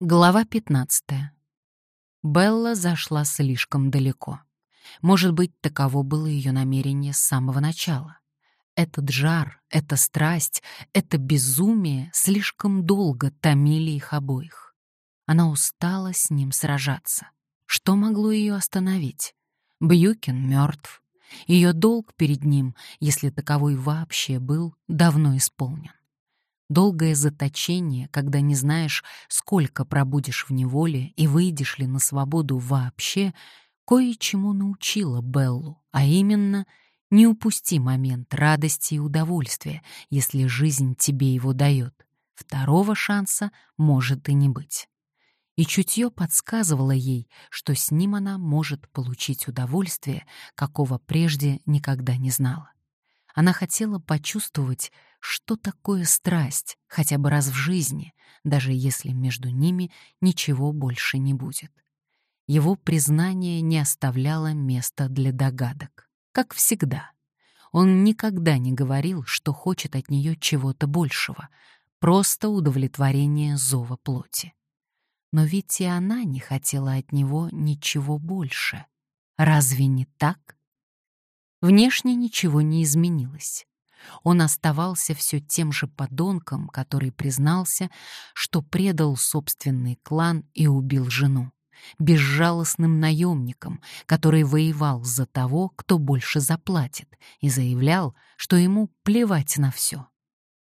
Глава 15. Белла зашла слишком далеко. Может быть, таково было ее намерение с самого начала. Этот жар, эта страсть, это безумие слишком долго томили их обоих. Она устала с ним сражаться. Что могло ее остановить? Бьюкин мертв. Ее долг перед ним, если таковой вообще был, давно исполнен. Долгое заточение, когда не знаешь, сколько пробудешь в неволе и выйдешь ли на свободу вообще, кое-чему научила Беллу, а именно не упусти момент радости и удовольствия, если жизнь тебе его дает. Второго шанса может и не быть. И чутье подсказывало ей, что с ним она может получить удовольствие, какого прежде никогда не знала. Она хотела почувствовать, что такое страсть, хотя бы раз в жизни, даже если между ними ничего больше не будет. Его признание не оставляло места для догадок, как всегда. Он никогда не говорил, что хочет от нее чего-то большего, просто удовлетворение зова плоти. Но ведь и она не хотела от него ничего больше. Разве не так? Внешне ничего не изменилось он оставался все тем же подонком, который признался, что предал собственный клан и убил жену, безжалостным наемником, который воевал за того, кто больше заплатит, и заявлял, что ему плевать на все.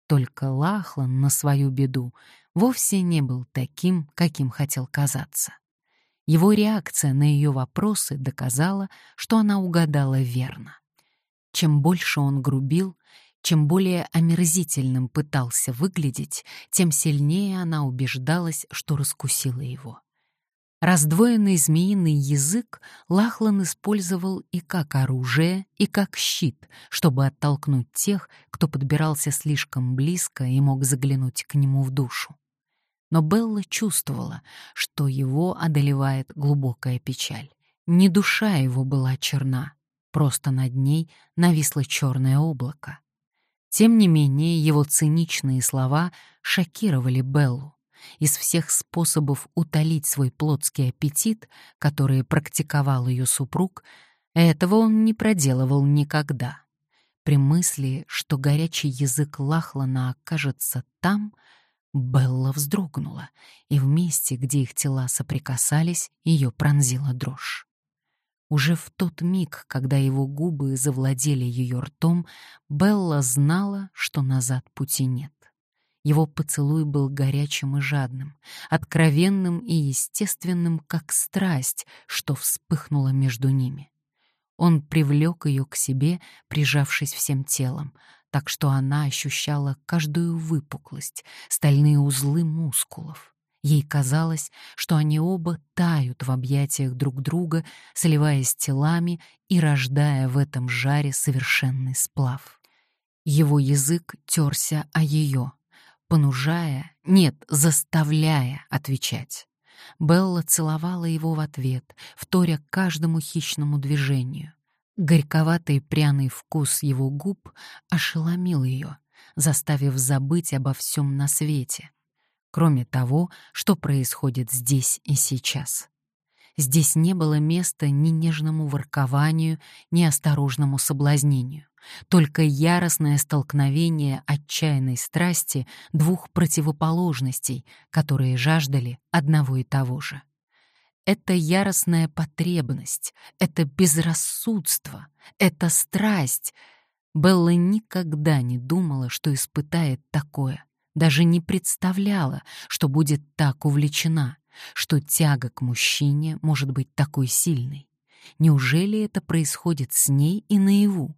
Только Лахлан на свою беду вовсе не был таким, каким хотел казаться. Его реакция на ее вопросы доказала, что она угадала верно. Чем больше он грубил, чем более омерзительным пытался выглядеть, тем сильнее она убеждалась, что раскусила его. Раздвоенный змеиный язык Лахлан использовал и как оружие, и как щит, чтобы оттолкнуть тех, кто подбирался слишком близко и мог заглянуть к нему в душу. Но Белла чувствовала, что его одолевает глубокая печаль. Не душа его была черна, просто над ней нависло черное облако. Тем не менее, его циничные слова шокировали Беллу. Из всех способов утолить свой плотский аппетит, которые практиковал ее супруг, этого он не проделывал никогда. При мысли, что горячий язык Лахлана окажется там, Белла вздрогнула, и в месте, где их тела соприкасались, ее пронзила дрожь. Уже в тот миг, когда его губы завладели ее ртом, Белла знала, что назад пути нет. Его поцелуй был горячим и жадным, откровенным и естественным, как страсть, что вспыхнула между ними. Он привлек ее к себе, прижавшись всем телом, так что она ощущала каждую выпуклость, стальные узлы мускулов. Ей казалось, что они оба тают в объятиях друг друга, сливаясь телами и рождая в этом жаре совершенный сплав. Его язык терся о ее, понужая, нет, заставляя отвечать. Белла целовала его в ответ, вторя каждому хищному движению. Горьковатый пряный вкус его губ ошеломил ее, заставив забыть обо всем на свете, кроме того, что происходит здесь и сейчас. Здесь не было места ни нежному воркованию, ни осторожному соблазнению, только яростное столкновение отчаянной страсти двух противоположностей, которые жаждали одного и того же. Это яростная потребность, это безрассудство, это страсть. Белла никогда не думала, что испытает такое даже не представляла, что будет так увлечена, что тяга к мужчине может быть такой сильной. Неужели это происходит с ней и наяву?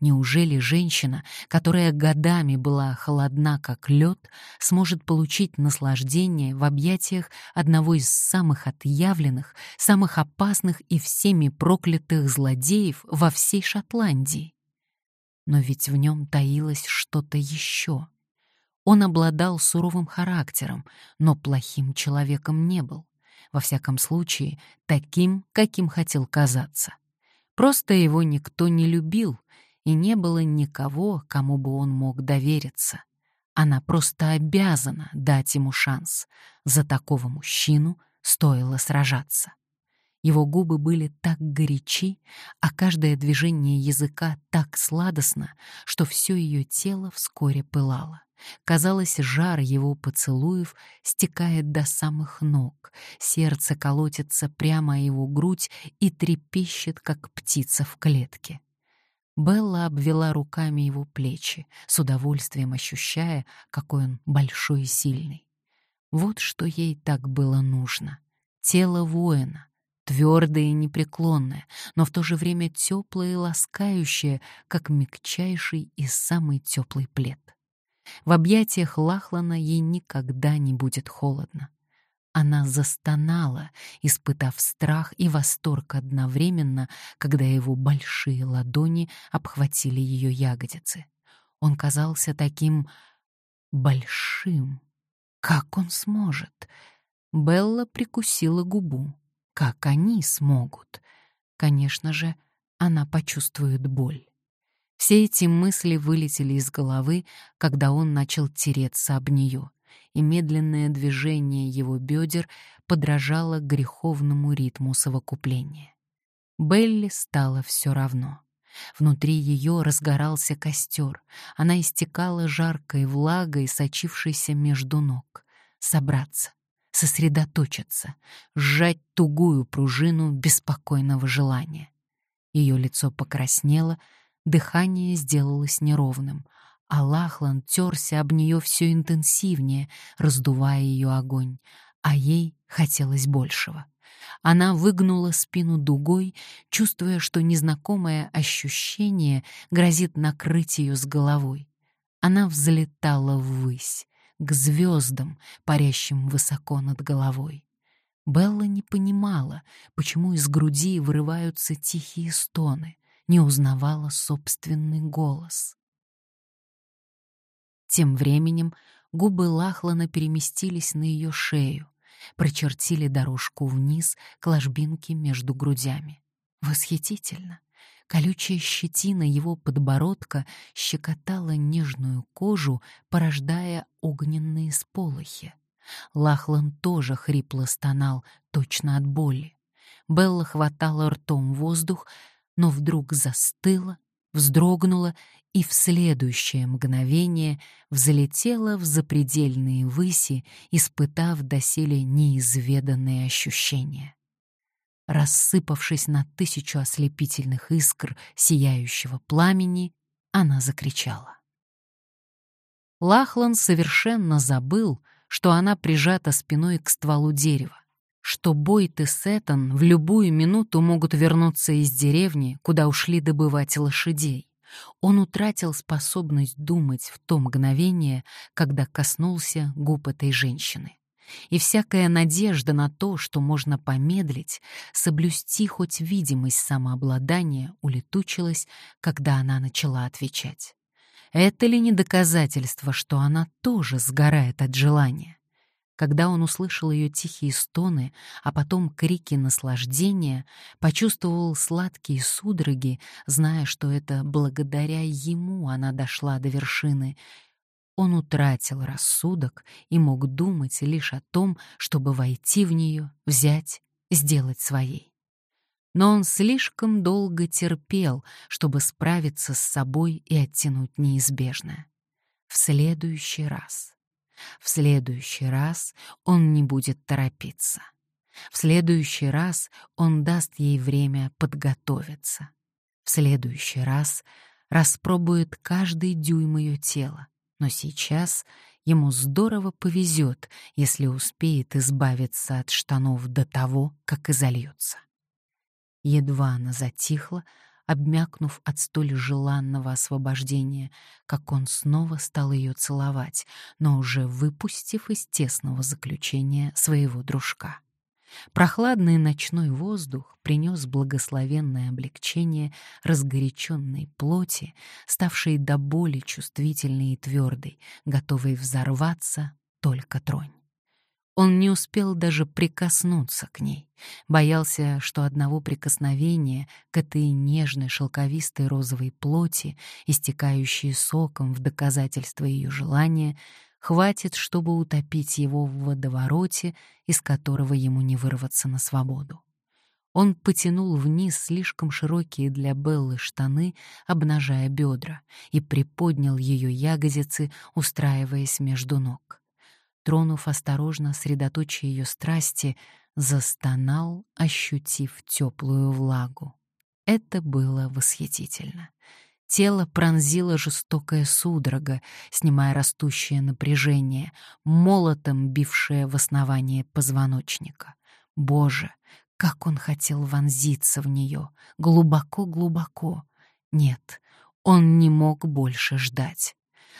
Неужели женщина, которая годами была холодна как лед, сможет получить наслаждение в объятиях одного из самых отъявленных, самых опасных и всеми проклятых злодеев во всей Шотландии? Но ведь в нем таилось что-то еще — он обладал суровым характером, но плохим человеком не был. Во всяком случае, таким, каким хотел казаться. Просто его никто не любил, и не было никого, кому бы он мог довериться. Она просто обязана дать ему шанс. За такого мужчину стоило сражаться. Его губы были так горячи, а каждое движение языка так сладостно, что все ее тело вскоре пылало. Казалось, жар его поцелуев стекает до самых ног, сердце колотится прямо о его грудь и трепещет, как птица в клетке. Белла обвела руками его плечи, с удовольствием ощущая, какой он большой и сильный. Вот что ей так было нужно. Тело воина, твердое и непреклонное, но в то же время теплое и ласкающее, как мягчайший и самый теплый плед. В объятиях Лахлана ей никогда не будет холодно. Она застонала, испытав страх и восторг одновременно, когда его большие ладони обхватили ее ягодицы. Он казался таким большим. Как он сможет? Белла прикусила губу. Как они смогут? Конечно же, она почувствует боль. Все эти мысли вылетели из головы, когда он начал тереться об нее, и медленное движение его бедер подражало греховному ритму совокупления. Белли стало все равно. Внутри ее разгорался костер, она истекала жаркой влагой, сочившейся между ног. Собраться, сосредоточиться, сжать тугую пружину беспокойного желания. Ее лицо покраснело, дыхание сделалось неровным, а Лахлан терся об нее все интенсивнее, раздувая ее огонь, а ей хотелось большего. Она выгнула спину дугой, чувствуя, что незнакомое ощущение грозит накрыть ее с головой. Она взлетала ввысь, к звездам, парящим высоко над головой. Белла не понимала, почему из груди вырываются тихие стоны, не узнавала собственный голос. Тем временем губы Лахлана переместились на ее шею, прочертили дорожку вниз к ложбинке между грудями. Восхитительно! Колючая щетина его подбородка щекотала нежную кожу, порождая огненные сполохи. Лахлан тоже хрипло стонал, точно от боли. Белла хватала ртом воздух, но вдруг застыла, вздрогнула и в следующее мгновение взлетела в запредельные выси, испытав доселе неизведанные ощущения рассыпавшись на тысячу ослепительных искр сияющего пламени, она закричала. Лахлан совершенно забыл, что она прижата спиной к стволу дерева, что Бойт и Сеттон в любую минуту могут вернуться из деревни, куда ушли добывать лошадей. Он утратил способность думать в то мгновение, когда коснулся губ этой женщины и всякая надежда на то, что можно помедлить, соблюсти хоть видимость самообладания, улетучилась, когда она начала отвечать. Это ли не доказательство, что она тоже сгорает от желания? Когда он услышал ее тихие стоны, а потом крики наслаждения, почувствовал сладкие судороги, зная, что это благодаря ему она дошла до вершины, он утратил рассудок и мог думать лишь о том, чтобы войти в нее, взять, сделать своей. Но он слишком долго терпел, чтобы справиться с собой и оттянуть неизбежное. В следующий раз. В следующий раз он не будет торопиться. В следующий раз он даст ей время подготовиться. В следующий раз распробует каждый дюйм ее тела, но сейчас ему здорово повезет, если успеет избавиться от штанов до того, как изольется. Едва она затихла, обмякнув от столь желанного освобождения, как он снова стал ее целовать, но уже выпустив из тесного заключения своего дружка. Прохладный ночной воздух принес благословенное облегчение разгоряченной плоти, ставшей до боли чувствительной и твердой, готовой взорваться только тронь. Он не успел даже прикоснуться к ней, боялся, что одного прикосновения к этой нежной шелковистой розовой плоти, истекающей соком в доказательство ее желания, хватит, чтобы утопить его в водовороте, из которого ему не вырваться на свободу. Он потянул вниз слишком широкие для Беллы штаны, обнажая бедра, и приподнял ее ягодицы, устраиваясь между ног тронув осторожно средоточие ее страсти, застонал, ощутив теплую влагу. Это было восхитительно. Тело пронзило жестокая судорога, снимая растущее напряжение, молотом бившее в основание позвоночника. Боже, как он хотел вонзиться в нее, глубоко-глубоко. Нет, он не мог больше ждать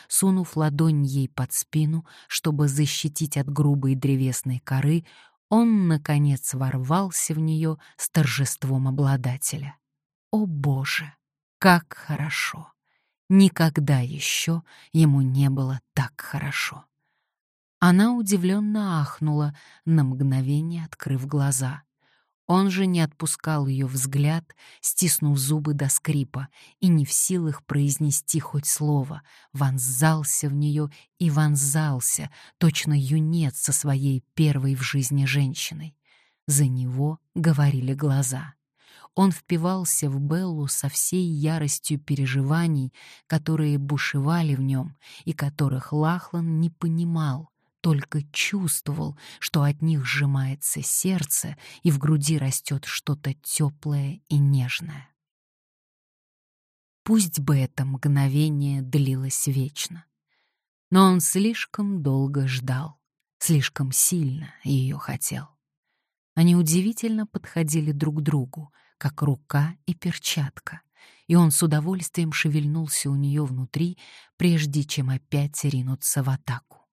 сунув ладонь ей под спину, чтобы защитить от грубой древесной коры, он, наконец, ворвался в нее с торжеством обладателя. О, Боже, как хорошо! Никогда еще ему не было так хорошо. Она удивленно ахнула, на мгновение открыв глаза. Он же не отпускал ее взгляд, стиснув зубы до скрипа, и не в силах произнести хоть слово, вонзался в нее и вонзался, точно юнец со своей первой в жизни женщиной. За него говорили глаза. Он впивался в Беллу со всей яростью переживаний, которые бушевали в нем и которых Лахлан не понимал, только чувствовал, что от них сжимается сердце и в груди растет что-то теплое и нежное. Пусть бы это мгновение длилось вечно. Но он слишком долго ждал, слишком сильно ее хотел. Они удивительно подходили друг к другу, как рука и перчатка, и он с удовольствием шевельнулся у нее внутри, прежде чем опять ринуться в атаку.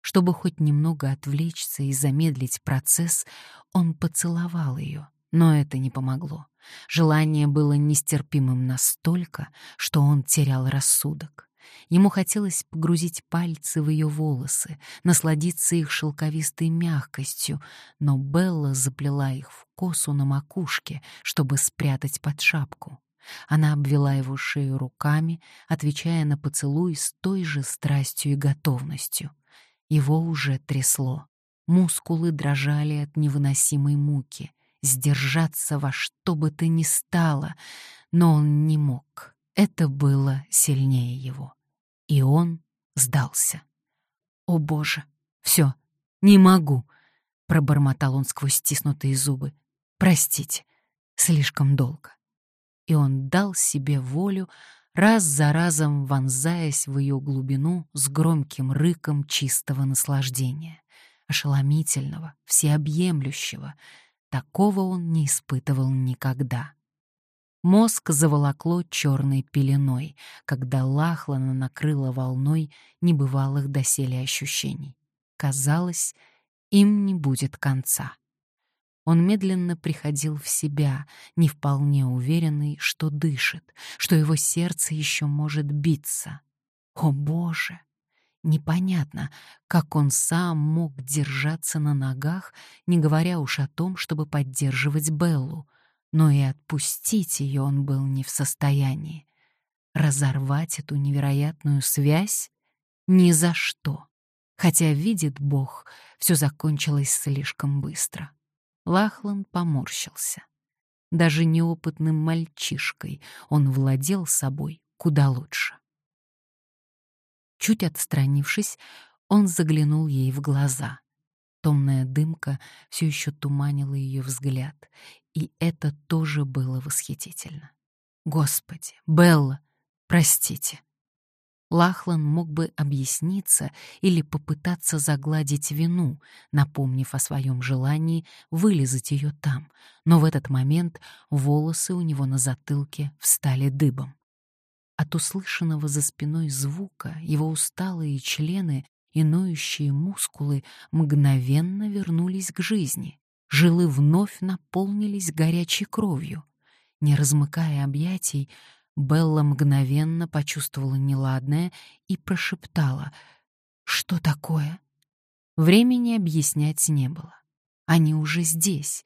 Чтобы хоть немного отвлечься и замедлить процесс, он поцеловал ее, но это не помогло. Желание было нестерпимым настолько, что он терял рассудок. Ему хотелось погрузить пальцы в ее волосы, насладиться их шелковистой мягкостью, но Белла заплела их в косу на макушке, чтобы спрятать под шапку. Она обвела его шею руками, отвечая на поцелуй с той же страстью и готовностью. Его уже трясло. Мускулы дрожали от невыносимой муки. Сдержаться во что бы то ни стало, но он не мог. Это было сильнее его. И он сдался. «О, Боже! Все, не могу!» — пробормотал он сквозь стиснутые зубы. «Простите, слишком долго». И он дал себе волю, раз за разом вонзаясь в ее глубину с громким рыком чистого наслаждения, ошеломительного, всеобъемлющего. Такого он не испытывал никогда. Мозг заволокло черной пеленой, когда Лахлана накрыла волной небывалых доселе ощущений. Казалось, им не будет конца. Он медленно приходил в себя, не вполне уверенный, что дышит, что его сердце еще может биться. О, Боже! Непонятно, как он сам мог держаться на ногах, не говоря уж о том, чтобы поддерживать Беллу, но и отпустить ее он был не в состоянии. Разорвать эту невероятную связь? Ни за что. Хотя, видит Бог, все закончилось слишком быстро. Лахлан поморщился. Даже неопытным мальчишкой он владел собой куда лучше. Чуть отстранившись, он заглянул ей в глаза. Томная дымка все еще туманила ее взгляд, и это тоже было восхитительно. «Господи, Белла, простите!» Лахлан мог бы объясниться или попытаться загладить вину, напомнив о своем желании вылезать ее там, но в этот момент волосы у него на затылке встали дыбом. От услышанного за спиной звука его усталые члены и ноющие мускулы мгновенно вернулись к жизни. Жилы вновь наполнились горячей кровью. Не размыкая объятий, Белла мгновенно почувствовала неладное и прошептала «Что такое?» Времени объяснять не было. Они уже здесь.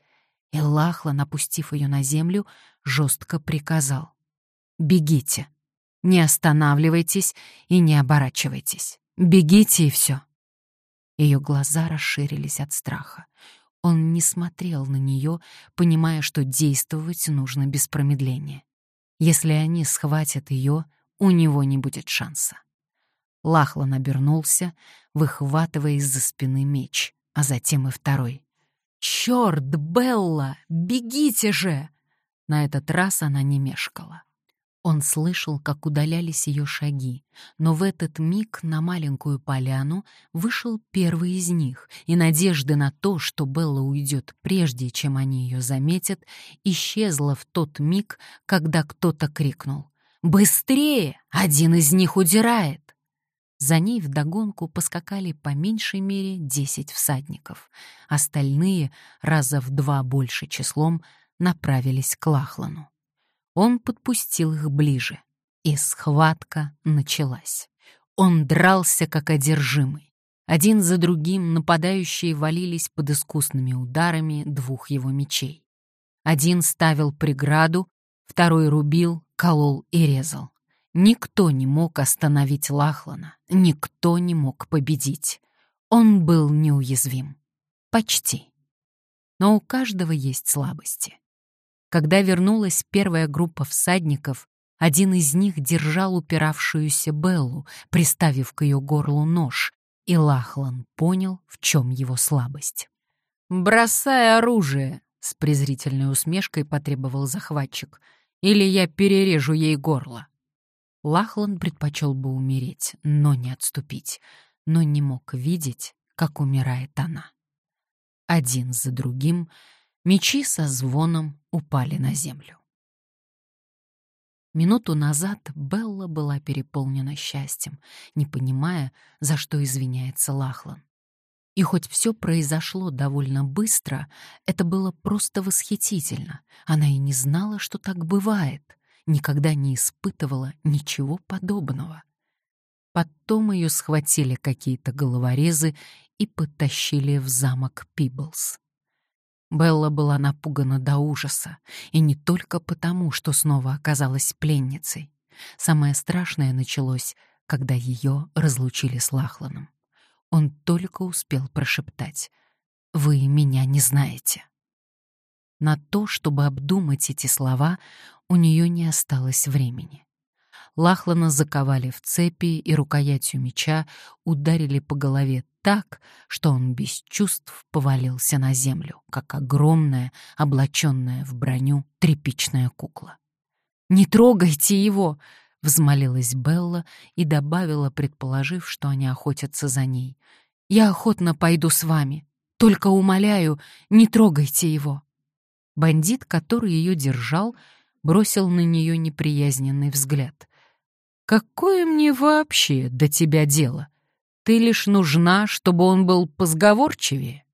И Лахлан, опустив ее на землю, жестко приказал. «Бегите. Не останавливайтесь и не оборачивайтесь. Бегите и все». Ее глаза расширились от страха. Он не смотрел на нее, понимая, что действовать нужно без промедления. Если они схватят ее, у него не будет шанса. Лахлан обернулся, выхватывая из-за спины меч, а затем и второй. «Чёрт, Белла, бегите же!» На этот раз она не мешкала. Он слышал, как удалялись ее шаги, но в этот миг на маленькую поляну вышел первый из них, и надежда на то, что Белла уйдет прежде, чем они ее заметят, исчезла в тот миг, когда кто-то крикнул «Быстрее! Один из них удирает!» За ней вдогонку поскакали по меньшей мере десять всадников. Остальные, раза в два больше числом, направились к Лахлану. Он подпустил их ближе, и схватка началась. Он дрался как одержимый. Один за другим нападающие валились под искусными ударами двух его мечей. Один ставил преграду, второй рубил, колол и резал. Никто не мог остановить Лахлана, никто не мог победить. Он был неуязвим. Почти. Но у каждого есть слабости. Когда вернулась первая группа всадников, один из них держал упиравшуюся Беллу, приставив к ее горлу нож, и Лахлан понял, в чем его слабость. «Бросай оружие!» — с презрительной усмешкой потребовал захватчик. «Или я перережу ей горло». Лахлан предпочел бы умереть, но не отступить, но не мог видеть, как умирает она. Один за другим мечи со звоном упали на землю. Минуту назад Белла была переполнена счастьем, не понимая, за что извиняется Лахлан. И хоть все произошло довольно быстро, это было просто восхитительно. Она и не знала, что так бывает никогда не испытывала ничего подобного. Потом ее схватили какие-то головорезы и потащили в замок Пиблс. Белла была напугана до ужаса, и не только потому, что снова оказалась пленницей. Самое страшное началось, когда ее разлучили с Лахланом. Он только успел прошептать «Вы меня не знаете». На то, чтобы обдумать эти слова, у нее не осталось времени. Лахлана заковали в цепи и рукоятью меча ударили по голове так, что он без чувств повалился на землю, как огромная, облаченная в броню тряпичная кукла. «Не трогайте его!» — взмолилась Белла и добавила, предположив, что они охотятся за ней. «Я охотно пойду с вами. Только умоляю, не трогайте его!» Бандит, который ее держал, бросил на нее неприязненный взгляд. «Какое мне вообще до тебя дело? Ты лишь нужна, чтобы он был позговорчивее».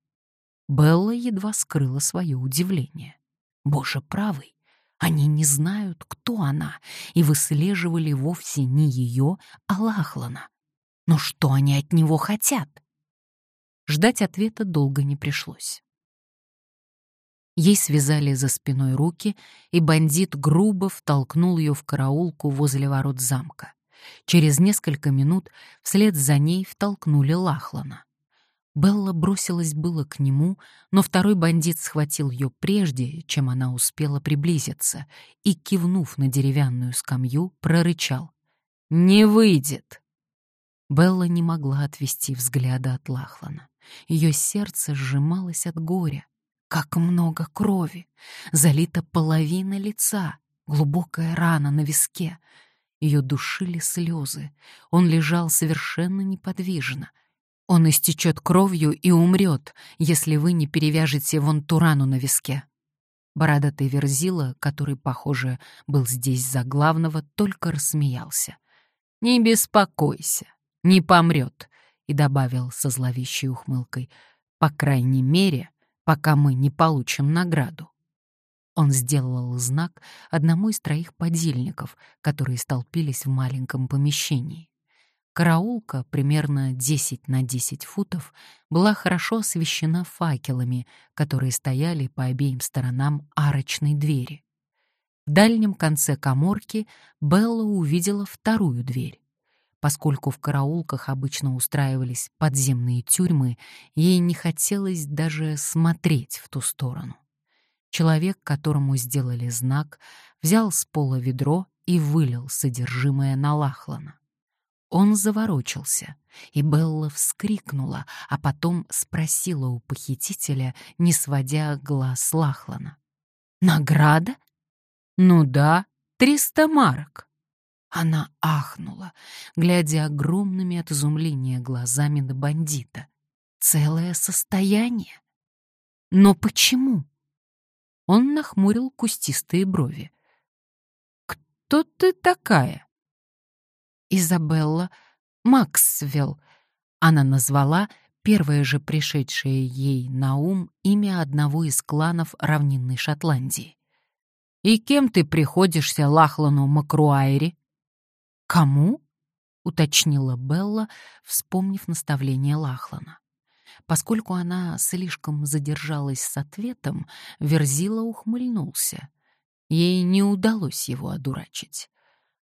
Белла едва скрыла свое удивление. «Боже правый, они не знают, кто она, и выслеживали вовсе не ее, а Лахлана. Но что они от него хотят?» Ждать ответа долго не пришлось. Ей связали за спиной руки, и бандит грубо втолкнул ее в караулку возле ворот замка. Через несколько минут вслед за ней втолкнули Лахлана. Белла бросилась было к нему, но второй бандит схватил ее прежде, чем она успела приблизиться, и, кивнув на деревянную скамью, прорычал. «Не выйдет!» Белла не могла отвести взгляда от Лахлана. Ее сердце сжималось от горя. Как много крови! Залита половина лица, глубокая рана на виске. Ее душили слезы. Он лежал совершенно неподвижно. Он истечет кровью и умрет, если вы не перевяжете вон ту рану на виске. Бородатый Верзила, который, похоже, был здесь за главного, только рассмеялся. «Не беспокойся, не помрет», — и добавил со зловещей ухмылкой. «По крайней мере, пока мы не получим награду. Он сделал знак одному из троих подельников, которые столпились в маленьком помещении. Караулка, примерно 10 на 10 футов, была хорошо освещена факелами, которые стояли по обеим сторонам арочной двери. В дальнем конце коморки Белла увидела вторую дверь. Поскольку в караулках обычно устраивались подземные тюрьмы, ей не хотелось даже смотреть в ту сторону. Человек, которому сделали знак, взял с пола ведро и вылил содержимое на Лахлана. Он заворочился, и Белла вскрикнула, а потом спросила у похитителя, не сводя глаз Лахлана. «Награда?» «Ну да, триста марок». Она ахнула, глядя огромными от изумления глазами на бандита. «Целое состояние? Но почему?» Он нахмурил кустистые брови. «Кто ты такая?» «Изабелла Максвелл». Она назвала первое же пришедшее ей на ум имя одного из кланов равнинной Шотландии. «И кем ты приходишься Лахлану Макруайри?» «Кому?» — уточнила Белла, вспомнив наставление Лахлана. Поскольку она слишком задержалась с ответом, Верзила ухмыльнулся. Ей не удалось его одурачить.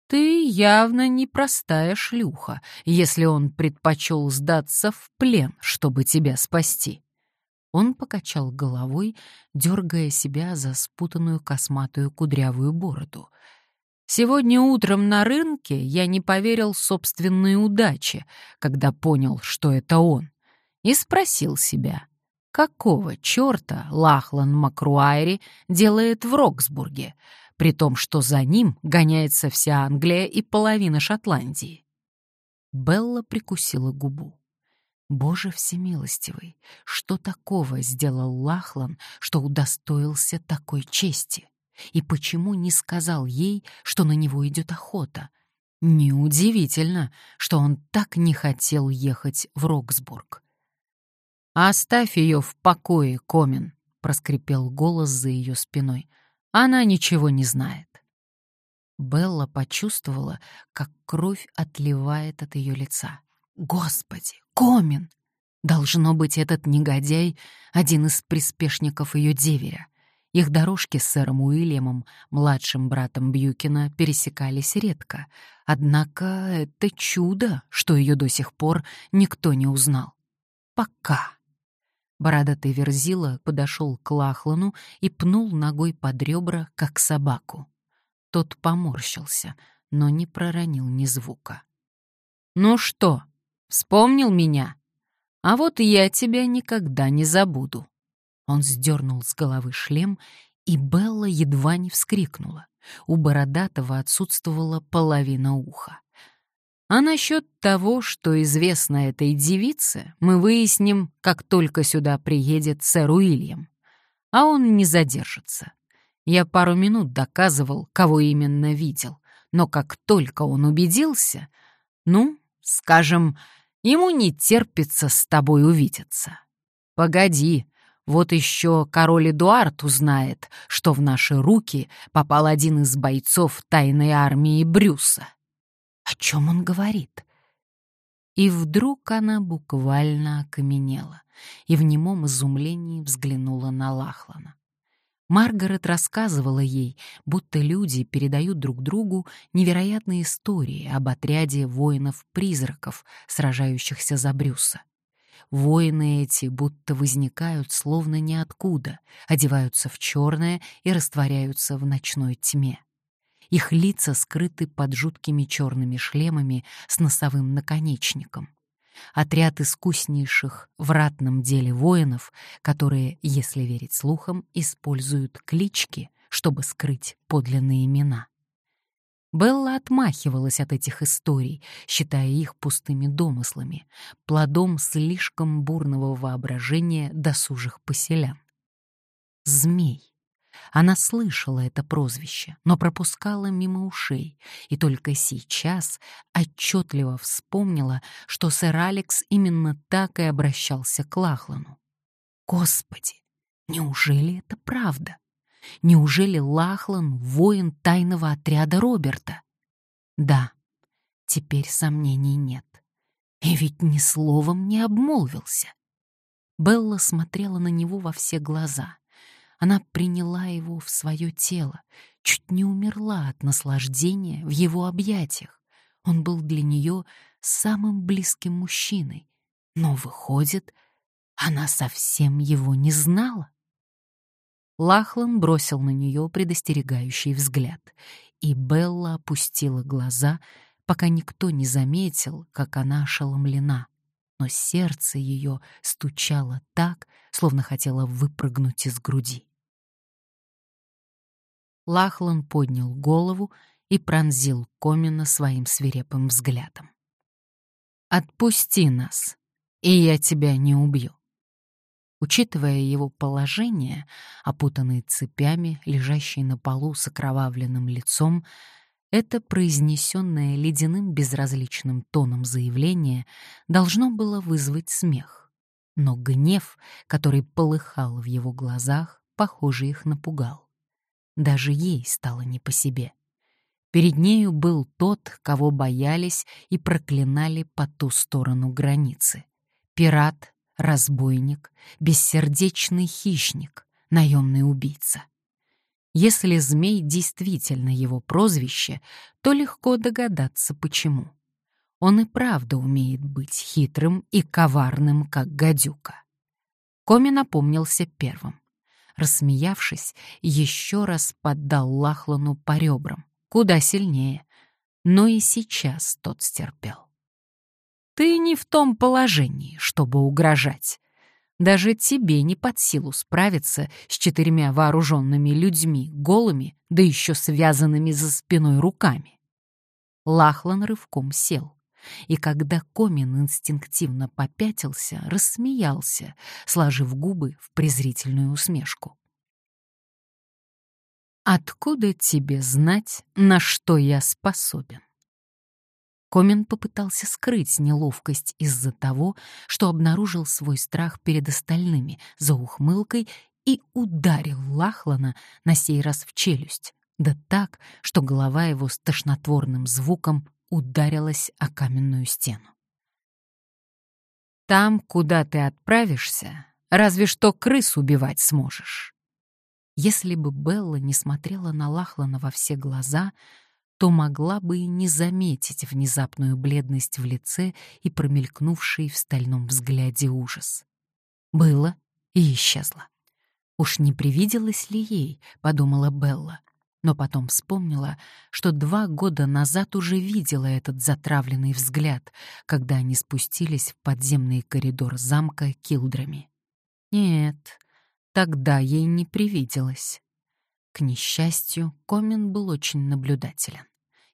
«Ты явно непростая шлюха, если он предпочел сдаться в плен, чтобы тебя спасти». Он покачал головой, дергая себя за спутанную косматую кудрявую бороду. «Сегодня утром на рынке я не поверил собственной удаче, когда понял, что это он и спросил себя, какого черта Лахлан Макруайри делает в Роксбурге, при том, что за ним гоняется вся Англия и половина Шотландии. Белла прикусила губу. Боже всемилостивый, что такого сделал Лахлан, что удостоился такой чести? И почему не сказал ей, что на него идет охота? Неудивительно, что он так не хотел ехать в Роксбург. «Оставь ее в покое, Комин», — проскрипел голос за ее спиной. «Она ничего не знает». Белла почувствовала, как кровь отливает от ее лица. «Господи, Комин!» Должно быть, этот негодяй — один из приспешников ее деверя. Их дорожки с сэром Уильямом, младшим братом Бьюкина, пересекались редко. Однако это чудо, что ее до сих пор никто не узнал. Пока. Бородатый верзила подошел к Лахлану и пнул ногой под ребра, как собаку. Тот поморщился, но не проронил ни звука. «Ну что, вспомнил меня? А вот я тебя никогда не забуду». Он сдернул с головы шлем, и Белла едва не вскрикнула. У Бородатого отсутствовала половина уха. А насчет того, что известно этой девице, мы выясним, как только сюда приедет сэр Уильям. А он не задержится. Я пару минут доказывал, кого именно видел, но как только он убедился, ну, скажем, ему не терпится с тобой увидеться. Погоди, вот еще король Эдуард узнает, что в наши руки попал один из бойцов тайной армии Брюса. О чем он говорит? И вдруг она буквально окаменела и в немом изумлении взглянула на Лахлана. Маргарет рассказывала ей, будто люди передают друг другу невероятные истории об отряде воинов-призраков, сражающихся за Брюса. Воины эти будто возникают словно ниоткуда, одеваются в черное и растворяются в ночной тьме. Их лица скрыты под жуткими черными шлемами с носовым наконечником. Отряд искуснейших в ратном деле воинов, которые, если верить слухам, используют клички, чтобы скрыть подлинные имена. Белла отмахивалась от этих историй, считая их пустыми домыслами, плодом слишком бурного воображения досужих поселян. Змей. Она слышала это прозвище, но пропускала мимо ушей, и только сейчас отчетливо вспомнила, что сэр Алекс именно так и обращался к Лахлану. Господи, неужели это правда? Неужели Лахлан — воин тайного отряда Роберта? Да, теперь сомнений нет. И ведь ни словом не обмолвился. Белла смотрела на него во все глаза. Она приняла его в свое тело, чуть не умерла от наслаждения в его объятиях. Он был для нее самым близким мужчиной. Но, выходит, она совсем его не знала. Лахлан бросил на нее предостерегающий взгляд, и Белла опустила глаза, пока никто не заметил, как она ошеломлена. Но сердце ее стучало так, словно хотело выпрыгнуть из груди. Лахлан поднял голову и пронзил Комина своим свирепым взглядом. «Отпусти нас, и я тебя не убью». Учитывая его положение, опутанный цепями, лежащий на полу с окровавленным лицом, это произнесенное ледяным безразличным тоном заявление должно было вызвать смех. Но гнев, который полыхал в его глазах, похоже, их напугал. Даже ей стало не по себе. Перед нею был тот, кого боялись и проклинали по ту сторону границы. Пират, разбойник, бессердечный хищник, наемный убийца. Если змей действительно его прозвище, то легко догадаться, почему. Он и правда умеет быть хитрым и коварным, как гадюка. Коми напомнился первым. Рассмеявшись, еще раз поддал Лахлану по ребрам, куда сильнее, но и сейчас тот стерпел. Ты не в том положении, чтобы угрожать. Даже тебе не под силу справиться с четырьмя вооруженными людьми, голыми, да еще связанными за спиной руками. Лахлан рывком сел, и когда Комин инстинктивно попятился, рассмеялся, сложив губы в презрительную усмешку. «Откуда тебе знать, на что я способен?» Комин попытался скрыть неловкость из-за того, что обнаружил свой страх перед остальными за ухмылкой и ударил Лахлана на сей раз в челюсть, да так, что голова его с тошнотворным звуком ударилась о каменную стену. «Там, куда ты отправишься, разве что крыс убивать сможешь». Если бы Белла не смотрела на Лахлана во все глаза, то могла бы и не заметить внезапную бледность в лице и промелькнувший в стальном взгляде ужас. Было и исчезло. Уж не привиделось ли ей, подумала Белла, но потом вспомнила, что два года назад уже видела этот затравленный взгляд, когда они спустились в подземный коридор замка Килдрами. Нет, тогда ей не привиделось. К несчастью, Комин был очень наблюдателен.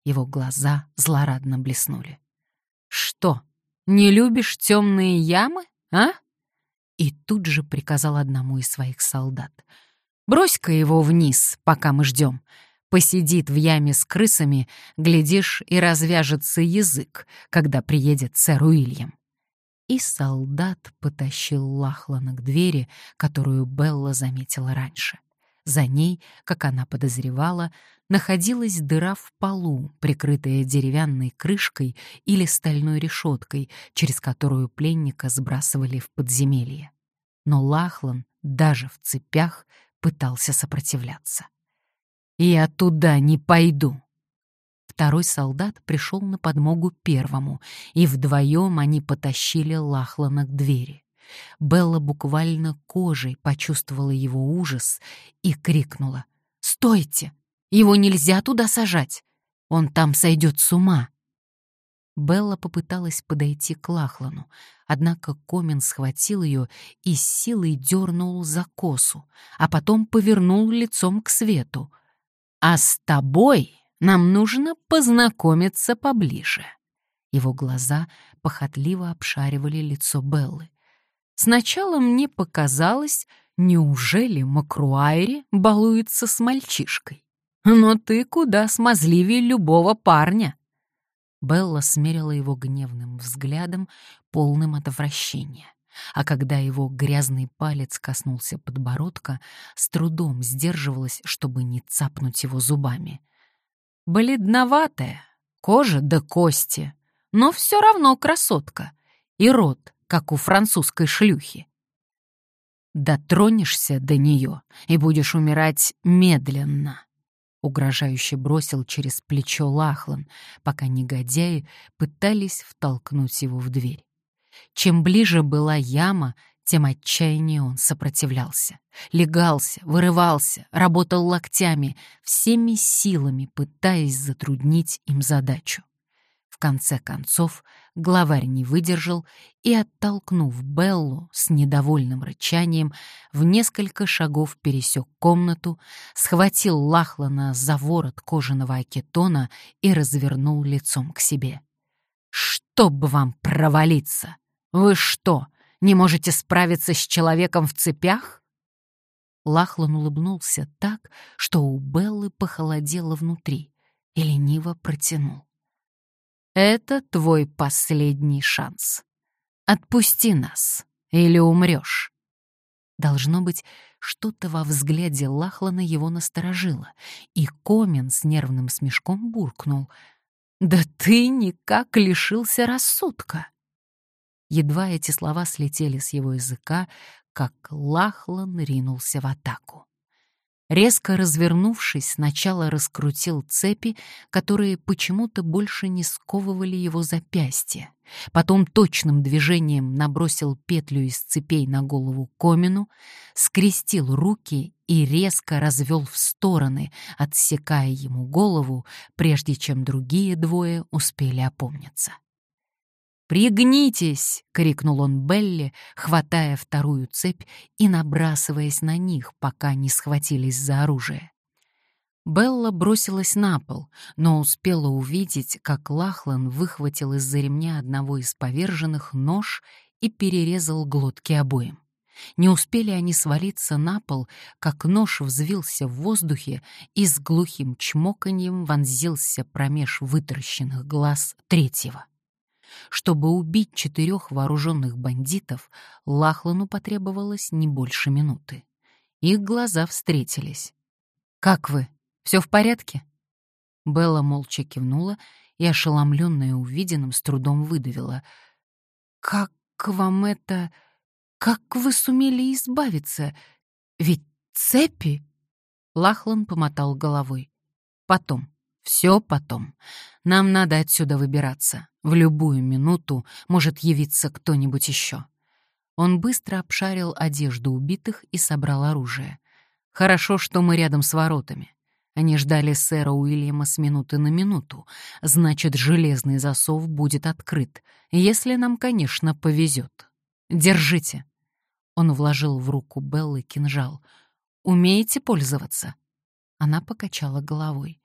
Его глаза злорадно блеснули. «Что, не любишь темные ямы, а?» И тут же приказал одному из своих солдат. «Брось-ка его вниз, пока мы ждем. Посидит в яме с крысами, глядишь, и развяжется язык, когда приедет сэр Уильям». И солдат потащил Лахлана к двери, которую Белла заметила раньше. За ней, как она подозревала, находилась дыра в полу, прикрытая деревянной крышкой или стальной решеткой, через которую пленника сбрасывали в подземелье. Но Лахлан даже в цепях пытался сопротивляться. «Я туда не пойду!» Второй солдат пришел на подмогу первому, и вдвоем они потащили Лахлана к двери. Белла буквально кожей почувствовала его ужас и крикнула. «Стойте! Его нельзя туда сажать! Он там сойдет с ума!» Белла попыталась подойти к Лахлану, однако Комин схватил ее и с силой дернул за косу, а потом повернул лицом к свету. «А с тобой нам нужно познакомиться поближе». Его глаза похотливо обшаривали лицо Беллы. Сначала мне показалось, неужели Макруайри балуется с мальчишкой? Но ты куда смазливее любого парня. Белла смерила его гневным взглядом, полным отвращения. А когда его грязный палец коснулся подбородка, с трудом сдерживалась, чтобы не цапнуть его зубами. Бледноватая, кожа до кости, но все равно красотка — и рот, как у французской шлюхи. Дотронешься до нее и будешь умирать медленно. Угрожающе бросил через плечо Лахлан, пока негодяи пытались втолкнуть его в дверь. Чем ближе была яма, тем отчаяннее он сопротивлялся. Легался, вырывался, работал локтями, всеми силами пытаясь затруднить им задачу. В конце концов, главарь не выдержал и, оттолкнув Беллу с недовольным рычанием, в несколько шагов пересек комнату, схватил Лахлана за ворот кожаного акетона и развернул лицом к себе. «Чтоб вам провалиться! Вы что, не можете справиться с человеком в цепях?» Лахлан улыбнулся так, что у Беллы похолодело внутри, и лениво протянул. Это твой последний шанс. Отпусти нас, или умрешь. Должно быть, что-то во взгляде Лахлана его насторожило, и Комин с нервным смешком буркнул. «Да ты никак лишился рассудка!» Едва эти слова слетели с его языка, как Лахлан ринулся в атаку. Резко развернувшись, сначала раскрутил цепи, которые почему-то больше не сковывали его запястья. Потом точным движением набросил петлю из цепей на голову Комину, скрестил руки и резко развел в стороны, отсекая ему голову, прежде чем другие двое успели опомниться. «Пригнитесь!» — крикнул он Белли, хватая вторую цепь и набрасываясь на них, пока не схватились за оружие. Белла бросилась на пол, но успела увидеть, как Лахлан выхватил из-за ремня одного из поверженных нож и перерезал глотки обоим. Не успели они свалиться на пол, как нож взвился в воздухе и с глухим чмоканьем вонзился промеж вытаращенных глаз третьего. Чтобы убить четырех вооруженных бандитов, Лахлану потребовалось не больше минуты. Их глаза встретились. «Как вы? Все в порядке?» Белла молча кивнула и, ошеломленная увиденным, с трудом выдавила. «Как вам это... Как вы сумели избавиться? Ведь цепи...» Лахлан помотал головой. «Потом. Все потом. Нам надо отсюда выбираться. В любую минуту может явиться кто-нибудь еще. Он быстро обшарил одежду убитых и собрал оружие. Хорошо, что мы рядом с воротами. Они ждали сэра Уильяма с минуты на минуту. Значит, железный засов будет открыт, если нам, конечно, повезет. Держите. Он вложил в руку Беллы кинжал. Умеете пользоваться? Она покачала головой.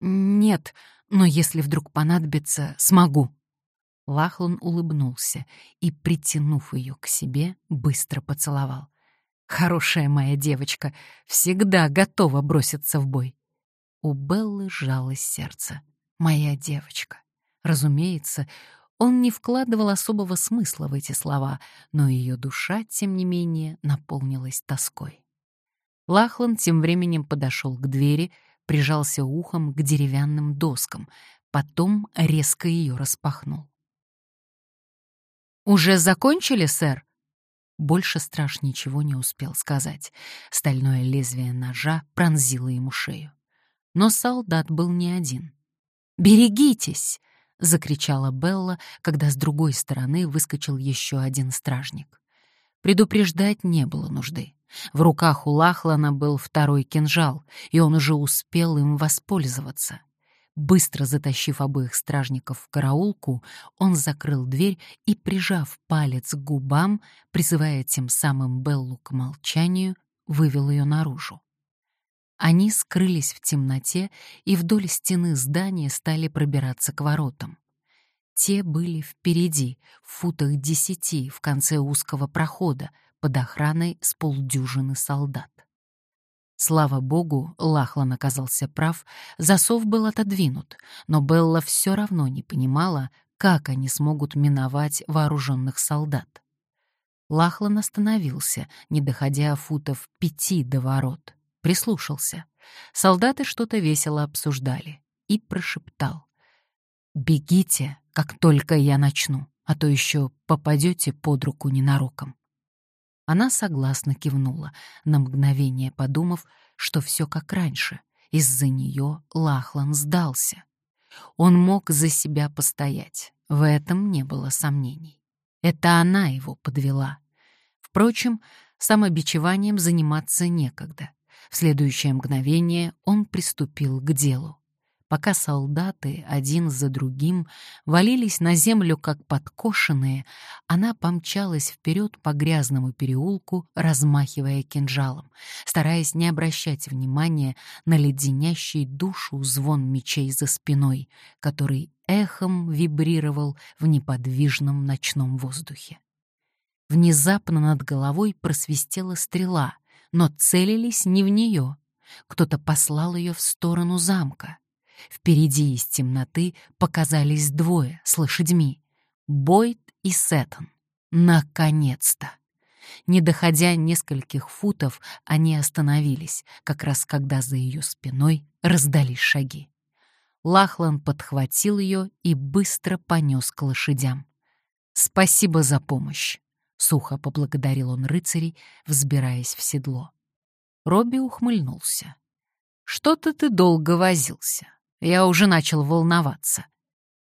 «Нет, но если вдруг понадобится, смогу». Лахлан улыбнулся и, притянув ее к себе, быстро поцеловал. «Хорошая моя девочка, всегда готова броситься в бой». У Беллы сжалось сердце. «Моя девочка». Разумеется, он не вкладывал особого смысла в эти слова, но ее душа, тем не менее, наполнилась тоской. Лахлан тем временем подошел к двери, прижался ухом к деревянным доскам, потом резко ее распахнул. «Уже закончили, сэр?» Больше страж ничего не успел сказать. Стальное лезвие ножа пронзило ему шею. Но солдат был не один. «Берегитесь!» — закричала Белла, когда с другой стороны выскочил еще один стражник. Предупреждать не было нужды. В руках у Лахлана был второй кинжал, и он уже успел им воспользоваться. Быстро затащив обоих стражников в караулку, он закрыл дверь и, прижав палец к губам, призывая тем самым Беллу к молчанию, вывел ее наружу. Они скрылись в темноте и вдоль стены здания стали пробираться к воротам. Те были впереди, в футах десяти, в конце узкого прохода, под охраной с полдюжины солдат. Слава богу, Лахлан оказался прав, засов был отодвинут, но Белла все равно не понимала, как они смогут миновать вооруженных солдат. Лахлан остановился, не доходя футов пяти до ворот. Прислушался. Солдаты что-то весело обсуждали. И прошептал. «Бегите, как только я начну. а то еще попадете под руку ненароком. Она согласно кивнула, на мгновение подумав, что все как раньше. Из-за нее Лахлан сдался. Он мог за себя постоять, в этом не было сомнений. Это она его подвела. Впрочем, самобичеванием заниматься некогда. В следующее мгновение он приступил к делу. Пока солдаты один за другим валились на землю как подкошенные, она помчалась вперед по грязному переулку, размахивая кинжалом, стараясь не обращать внимания на леденящий душу звон мечей за спиной, который эхом вибрировал в неподвижном ночном воздухе. Внезапно над головой просвистела стрела, но целились не в нее. Кто-то послал ее в сторону замка. Впереди из темноты показались двое с лошадьми — Бойд и Сеттон. Наконец-то! Не доходя нескольких футов, они остановились, как раз когда за ее спиной раздались шаги. Лахлан подхватил ее и быстро понес к лошадям. «Спасибо за помощь», — сухо поблагодарил он рыцарей, взбираясь в седло. Робби ухмыльнулся. «Что-то ты долго возился. Я уже начал волноваться.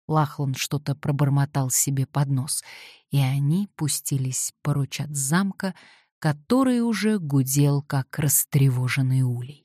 Лахлан что-то пробормотал себе под нос, и они пустились поручать замка, который уже гудел, как растревоженный улей.